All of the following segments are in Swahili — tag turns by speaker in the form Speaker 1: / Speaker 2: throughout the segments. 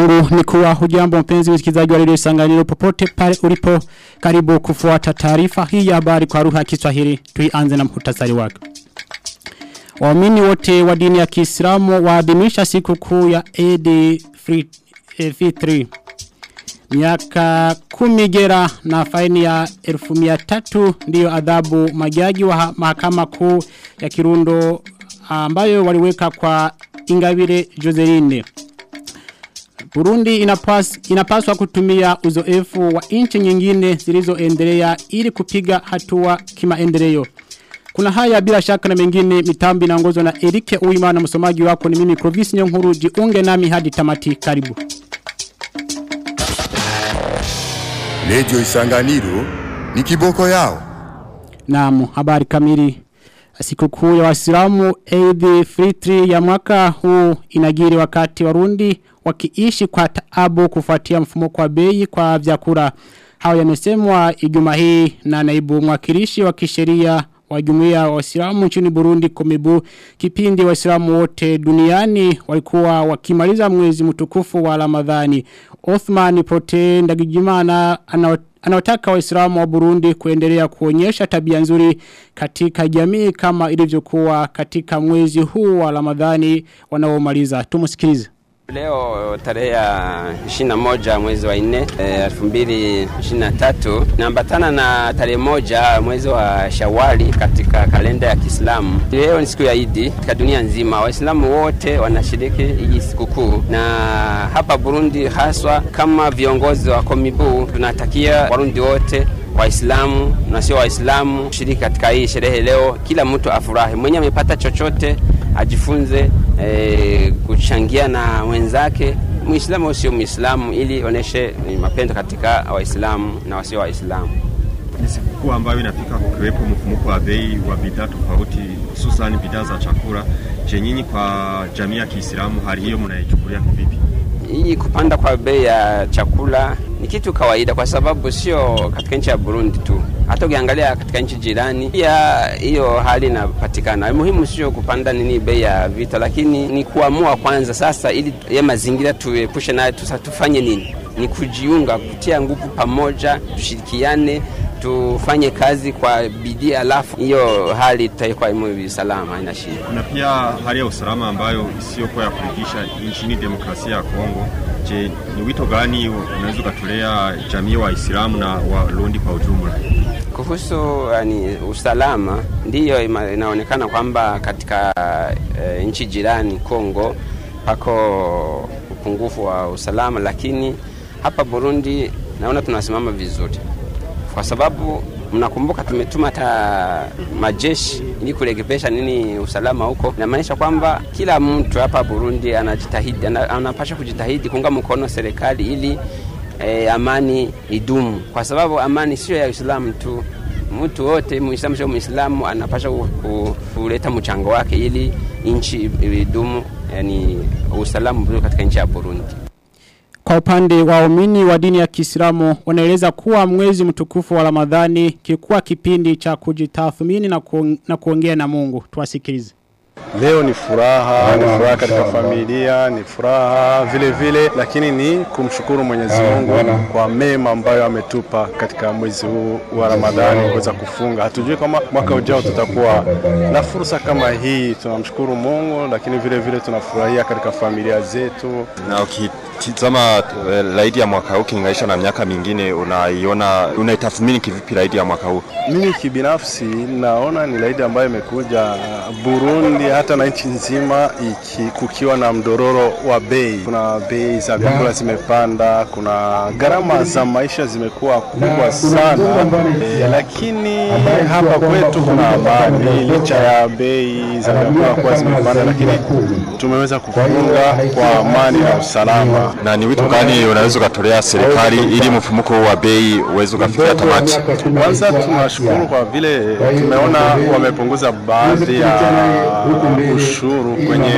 Speaker 1: Yangu ni kuwa hujambo mpenzi msikilizaji wa redio Isanganiro popote pale ulipo karibu kufuata taarifa hii ya habari kwa lugha ya Kiswahili tuianze na mhutasari wake. Waamini wote wa dini ya Kiislamu waadhimisha siku kuu ya Eid Fitr Miaka kumi gera na faini ya elfu mia tatu ndiyo adhabu majaji wa mahakama kuu ya Kirundo ambayo waliweka kwa Ingabire Joseline. Burundi inapas, inapaswa kutumia uzoefu wa inchi nyingine zilizoendelea ili kupiga hatua kimaendeleo. Kuna haya bila shaka na mengine mitambi na ngozo na Erike uima na musomagi wako ni mimi Clovis Nyonkuru jiunge nami hadi tamati karibu.
Speaker 2: Radio Isanganiro ni kiboko yao.
Speaker 1: Naam, habari kamili. Sikukuu ya Waislamu Eid Fitri ya mwaka huu inagiri wakati Warundi wakiishi kwa taabu kufuatia mfumo kwa bei kwa vyakula. Hayo yamesemwa Ijumaa hii na naibu mwakilishi wa kisheria wa jumuiya wa Waislamu nchini Burundi Komebu kipindi Waislamu wote duniani walikuwa wakimaliza mwezi mtukufu wa Ramadhani. Othman Prote Ndagijimana anaotaka Waislamu wa Burundi kuendelea kuonyesha tabia nzuri katika jamii kama ilivyokuwa katika mwezi huu wa Ramadhani wanaomaliza. Tumusikilize.
Speaker 3: Leo tarehe ya 21 mwezi wa 4 e, 2023 naambatana na tarehe moja mwezi wa Shawali katika kalenda ya Kiislamu. Leo ni siku ya Idi katika dunia nzima, Waislamu wote wanashiriki hii sikukuu, na hapa Burundi haswa kama viongozi wa Komibu tunatakia Warundi wote Waislamu na sio Waislamu shiriki katika hii sherehe leo. Kila mtu afurahi, mwenye amepata chochote ajifunze e, kuchangia na wenzake Muislamu au sio Muislamu, ili oneshe mapendo katika Waislamu na wasio Waislamu.
Speaker 4: Ni sikukuu ambayo inafika kukiwepo mfumuko wa bei wa bidhaa tofauti, hususan bidhaa za chakula. Je, nyinyi kwa jamii ya Kiislamu hali hiyo mnaichukulia vipi?
Speaker 3: Hii kupanda kwa bei ya chakula ni kitu kawaida, kwa sababu sio katika nchi ya Burundi tu, hata ukiangalia katika nchi jirani pia hiyo hali inapatikana. Muhimu sio kupanda nini bei ya vita, lakini ni kuamua kwanza sasa, ili ya mazingira tuepushe nayo, tufanye nini? Ni kujiunga, kutia nguvu pamoja, tushirikiane tufanye kazi kwa bidii, alafu hiyo hali tutaikuwa salama, haina shida.
Speaker 4: Kuna pia hali ya usalama ambayo isiyokuwa ya kuridhisha nchini demokrasia ya Kongo. Je, ni wito gani unaweza ukatolea jamii wa Waislamu na Warundi kwa ujumla?
Speaker 3: Kuhusu yani, usalama ndiyo inaonekana kwamba katika e, nchi jirani Kongo pako upungufu wa usalama, lakini hapa Burundi naona tunasimama vizuri kwa sababu mnakumbuka tumetuma hata majeshi ili kurekebisha nini usalama huko. Inamaanisha kwamba kila mtu hapa Burundi anajitahidi, anapasha kujitahidi kuunga mkono serikali ili e, amani idumu, kwa sababu amani sio ya Uislamu tu. Mtu wote Muislamu sio Muislamu anapasha kuleta mchango wake ili nchi idumu, yani usalama katika nchi ya Burundi.
Speaker 1: Kwa upande wa waumini wa dini ya Kiislamu wanaeleza kuwa mwezi mtukufu wa Ramadhani kikuwa kipindi cha kujitathmini na, kuong, na kuongea na Mungu. Tuwasikilize.
Speaker 5: Leo ni furaha, ni furaha katika familia, ni furaha vile vile, lakini ni kumshukuru Mwenyezi Mungu kwa mema ambayo ametupa katika mwezi huu wa Ramadhani kuweza kufunga. Hatujui kama mwaka ujao tutakuwa na fursa kama hii. Tunamshukuru Mungu, lakini vile vile tunafurahia katika familia zetu.
Speaker 4: Na ukitizama eh, laidi ya mwaka huu ukilinganisha na miaka mingine, unaiona unaitathmini kivipi laidi ya mwaka huu?
Speaker 5: Mimi kibinafsi naona ni laidi ambayo imekuja Burundi hata na nchi nzima iki, kukiwa na mdororo wa bei. Kuna bei za vyakula zimepanda, kuna gharama za maisha zimekuwa kubwa sana e, lakini hapa kwetu kuna amani licha ya bei za vyakula kuwa zimepanda, lakini tumeweza kufunga kwa amani na usalama.
Speaker 4: Na ni wito gani unaweza ukatolea serikali ili mfumuko wa bei uweze ukafikia tamati?
Speaker 5: Kwanza tunashukuru kwa vile tumeona wamepunguza baadhi ya ushuru kwenye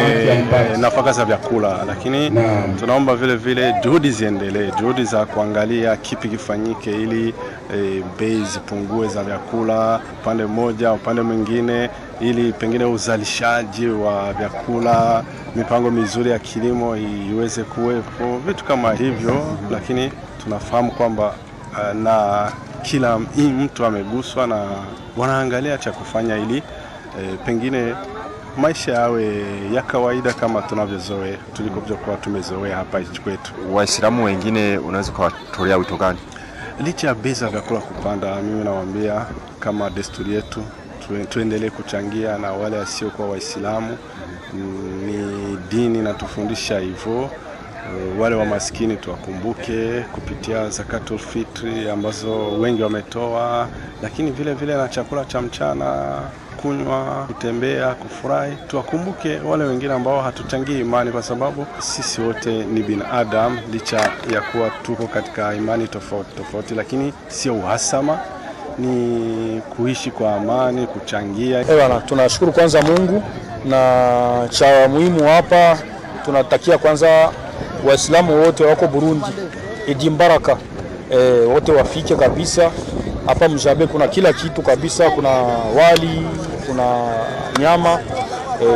Speaker 5: nafaka za vyakula, lakini tunaomba vile vile juhudi ziendelee, juhudi za kuangalia kipi kifanyike ili e, bei zipungue za vyakula upande mmoja, upande mwingine, ili pengine uzalishaji wa vyakula, mipango mizuri ya kilimo iweze kuwepo, vitu kama hivyo, lakini tunafahamu kwamba uh, na kila mtu ameguswa na wanaangalia cha kufanya ili e, pengine maisha yawe ya kawaida kama tunavyozoea tulikokuwa tumezoea hapa kwetu.
Speaker 4: Waislamu wengine unaweza ukawatolea wito gani?
Speaker 5: Licha ya bei za vyakula kupanda, mimi nawaambia kama desturi yetu tue- tuendelee kuchangia na wale wasiokuwa Waislamu. Mm, Ni dini inatufundisha hivyo. Eh, Wale wa maskini tuwakumbuke kupitia zakatul fitri ambazo wengi wametoa, lakini vile vile na chakula cha mchana, kunywa, kutembea, kufurahi. Tuwakumbuke wale wengine ambao hatuchangii imani, kwa sababu sisi wote ni binadamu, licha ya kuwa tuko katika imani tofauti tofauti, lakini sio uhasama, ni kuishi kwa amani, kuchangia.
Speaker 6: Ewana, bana, tunashukuru kwanza Mungu na cha muhimu hapa tunatakia kwanza Waislamu wote wako Burundi Idi Mbaraka e, wote wafike kabisa hapa Mjabe. Kuna kila kitu kabisa, kuna wali, kuna nyama e,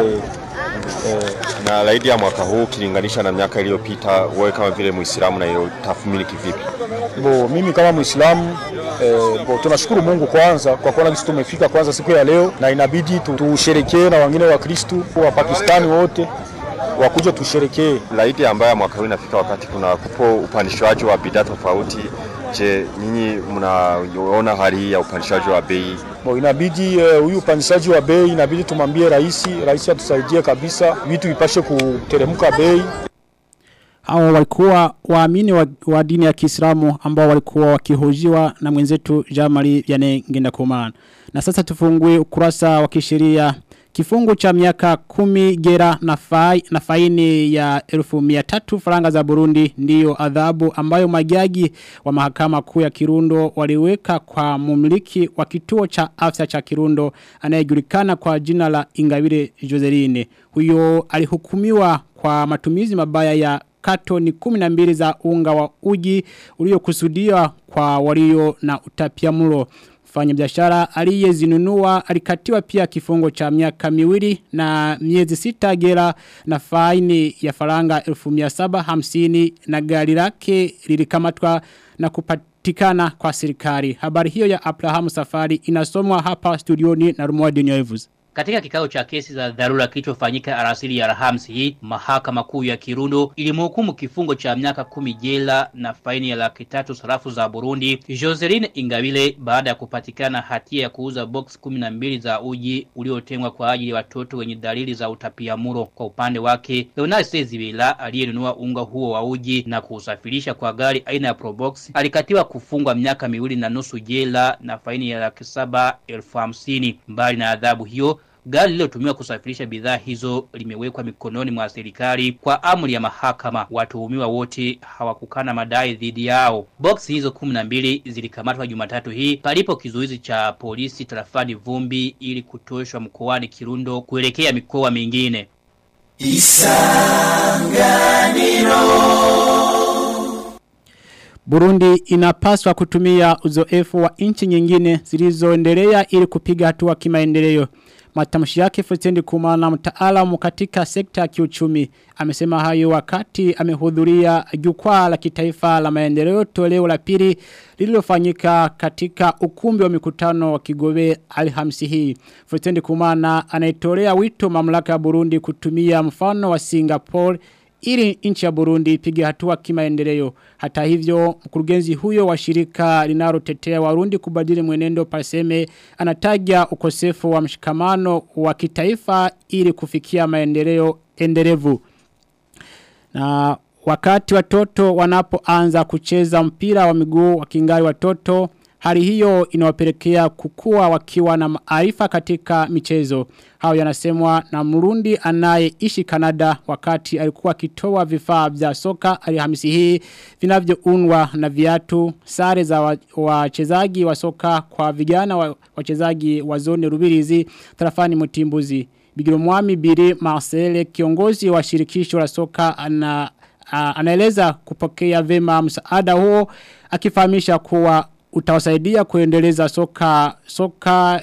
Speaker 6: e.
Speaker 4: Na laidi ya mwaka huu ukilinganisha na miaka iliyopita, wewe kama vile Muislamu na tathmini kivipi?
Speaker 6: bo mimi kama Muislamu e, bo tunashukuru Mungu kwanza kwa kuona sisi tumefika kwanza siku ya leo, na inabidi tu- tusherekee na wengine wa Kristu wa Pakistani wote wakuja tusherekee.
Speaker 4: Laidi ambayo mwaka huu inafika wakati kuna kupo upandishwaji wa bidhaa tofauti. Je, nyinyi mnaona hali hii ya upandishaji wa bei
Speaker 6: Bo, inabidi huyu uh, upandishaji wa bei inabidi tumwambie rais, rais atusaidie kabisa vitu vipashe kuteremka bei.
Speaker 1: Hao walikuwa waamini wa, wa dini ya Kiislamu ambao walikuwa wakihojiwa na mwenzetu Jamali Yane Ngenda Kumana. Na sasa tufungue ukurasa wa kisheria kifungu cha miaka kumi gera na, fai, na faini ya elfu miatatu faranga za Burundi ndiyo adhabu ambayo majaji wa mahakama kuu ya Kirundo waliweka kwa mumiliki wa kituo cha afya cha Kirundo anayejulikana kwa jina la Ingabire Joseline. Huyo alihukumiwa kwa matumizi mabaya ya katoni 12 za unga wa uji uliokusudiwa kwa walio na. Mfanya biashara aliyezinunua alikatiwa pia kifungo cha miaka miwili na miezi sita gera na faini ya faranga 1750 na gari lake lilikamatwa na kupatikana kwa serikali. Habari hiyo ya Abraham Safari inasomwa hapa studioni na Rumwadi Nyoevuzi.
Speaker 7: Katika kikao cha kesi za dharura kilichofanyika arasili ya Alhamisi hii, mahakama kuu ya Kirundo ilimhukumu kifungo cha miaka kumi jela na faini ya laki tatu sarafu za Burundi Joseline Ingabile baada ya kupatikana hatia ya kuuza box kumi na mbili za uji uliotengwa kwa ajili ya watoto wenye dalili za utapiamlo. Kwa upande wake, Leonard Sezibera aliyenunua unga huo wa uji na kuusafirisha kwa gari aina ya Probox alikatiwa kufungwa miaka miwili na nusu jela na faini ya laki saba elfu hamsini. Mbali na adhabu hiyo, Gari lililotumiwa kusafirisha bidhaa hizo limewekwa mikononi mwa serikali kwa amri ya mahakama. Watuhumiwa wote hawakukana madai dhidi yao. Boksi hizo 12 zilikamatwa Jumatatu hii palipo kizuizi cha polisi tarafani Vumbi ili kutoshwa mkoani Kirundo kuelekea mikoa mingine.
Speaker 1: Burundi inapaswa kutumia uzoefu wa nchi nyingine zilizoendelea ili kupiga hatua kimaendeleo. Matamshi yake Futendi Kumana mtaalamu katika sekta ya kiuchumi amesema hayo wakati amehudhuria jukwaa la kitaifa la maendeleo toleo la pili lililofanyika katika ukumbi wa mikutano wa Kigobe alhamsi hii. Futendi Kumana anaitolea wito mamlaka ya Burundi kutumia mfano wa Singapore ili nchi ya Burundi ipige hatua kimaendeleo. Hata hivyo mkurugenzi huyo wa shirika linalotetea Warundi kubadili mwenendo paseme anataja ukosefu wa mshikamano wa kitaifa ili kufikia maendeleo endelevu. Na wakati watoto wanapoanza kucheza mpira wa miguu wakingali watoto Hali hiyo inawapelekea kukua wakiwa na maarifa katika michezo. Hao yanasemwa na Mrundi anayeishi Kanada wakati alikuwa kitoa vifaa vya soka alihamisi hii vinavyounwa na viatu sare za wachezaji wa, wa soka kwa vijana wachezaji wa, wa zone Rubirizi tarafani Mutimbuzi. Bigiro Mwami Biri Marcel kiongozi wa shirikisho la soka ana anaeleza kupokea vema msaada huo akifahamisha kuwa utawasaidia kuendeleza soka soka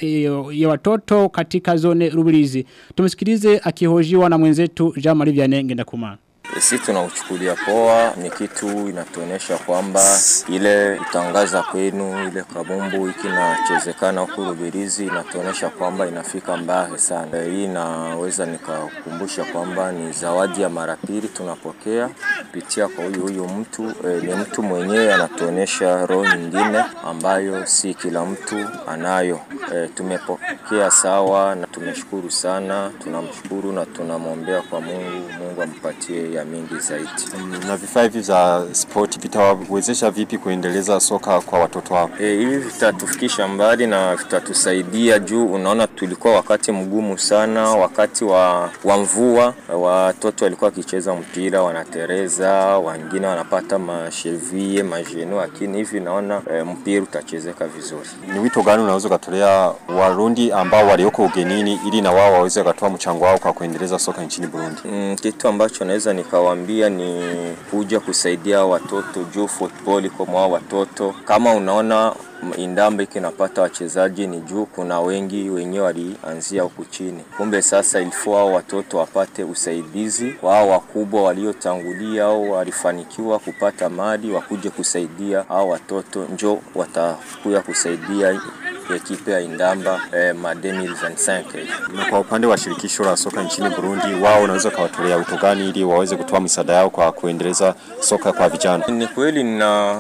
Speaker 1: ya watoto katika zone rubirizi. Tumsikilize akihojiwa na mwenzetu Jean Marie Vianney Ngendakumana.
Speaker 8: Sisi tunauchukulia poa, ni kitu inatuonyesha kwamba ile kutangaza kwenu ile kabumbu ikinachezekana inachezekana huku Rubirizi inatuonyesha kwamba inafika mbali sana. Hii inaweza nikakumbusha kwamba ni zawadi ya mara pili tunapokea kupitia kwa huyu huyu mtu e, ni mtu mwenyewe anatuonyesha roho nyingine ambayo si kila mtu anayo. E, tumepokea sawa na tumeshukuru sana, tunamshukuru na tunamwombea kwa Mungu, Mungu ampatie ya mingi zaidi.
Speaker 4: Na vifaa hivi vya sport vitawawezesha vipi kuendeleza soka kwa watoto wao?
Speaker 8: E, hivi vitatufikisha mbali na vitatusaidia juu unaona tulikuwa wakati mgumu sana, wakati wa, wa mvua watoto walikuwa wakicheza mpira wanatereza, wengine wanapata mashevie majeno, lakini hivi naona e, mpira utachezeka vizuri.
Speaker 4: Ni wito gani unaweza ukatolea Warundi ambao walioko ugenini ili na wao waweze wakatoa mchango wao kwa kuendeleza soka nchini Burundi?
Speaker 8: Mm, kitu ambacho naweza nikawaambia ni kuja kusaidia watoto juu football iko mwa watoto. Kama unaona Indambe kinapata wachezaji ni juu kuna wengi wenyewe walianzia huku chini. Kumbe sasa ilifua hao watoto wapate usaidizi wao wakubwa waliotangulia au walifanikiwa kupata mali wakuje kusaidia hao watoto, njo watakuya kusaidia ekipe ya Indamba eh, ma 2025.
Speaker 4: Na kwa upande wa shirikisho la soka nchini Burundi, wao unaweza kawatolea wito gani ili waweze kutoa misaada yao kwa kuendeleza soka kwa vijana?
Speaker 8: Ni kweli na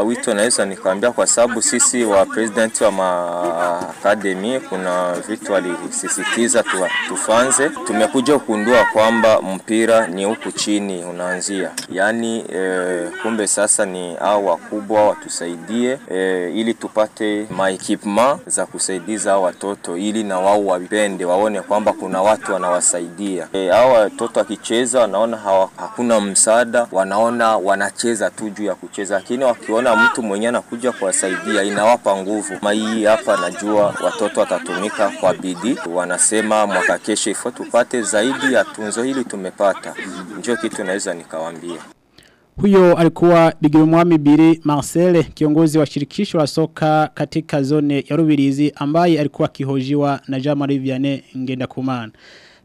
Speaker 8: uh, wito naweza nikaambia, kwa sababu sisi wa president wa ma academy kuna vitu walisisitiza tu, tufanze. Tumekuja kugundua kwamba mpira ni huku chini unaanzia, yaani eh, kumbe sasa ni au wakubwa watusaidie eh, ili tupate maequipement za kusaidiza watoto ili na wao wapende waone kwamba kuna watu wanawasaidia. E, hao watoto wakicheza wanaona hawa, hakuna msaada, wanaona wanacheza tu juu ya kucheza, lakini wakiona mtu mwenyewe anakuja kuwasaidia inawapa nguvu. Hii hapa najua watoto watatumika kwa bidii, wanasema mwaka kesho ifo tupate zaidi ya tunzo hili tumepata. Ndio kitu naweza nikawaambia.
Speaker 1: Huyo alikuwa Bigirumwami Biri Marcel kiongozi wa shirikisho la soka katika zone ya Rubirizi ambaye alikuwa kihojiwa na Jamari Vianney Ngenda Kumana.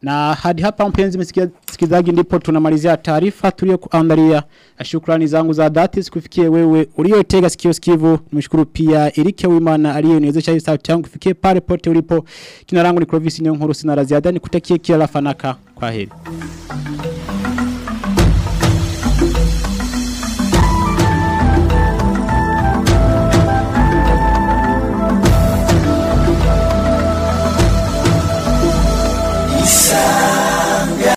Speaker 1: Na hadi hapa mpenzi msikilizaji ndipo tunamalizia taarifa tuliyokuandalia. Shukrani zangu za dhati sikufikie wewe uliyotega sikio sikivu. Nimshukuru pia Erike Wimana aliyeniwezesha hii sauti yangu kufikie pale pote ulipo. Jina langu ni Clovis Nyonkuru sina la ziada nikutakie kila la fanaka. Kwaheri.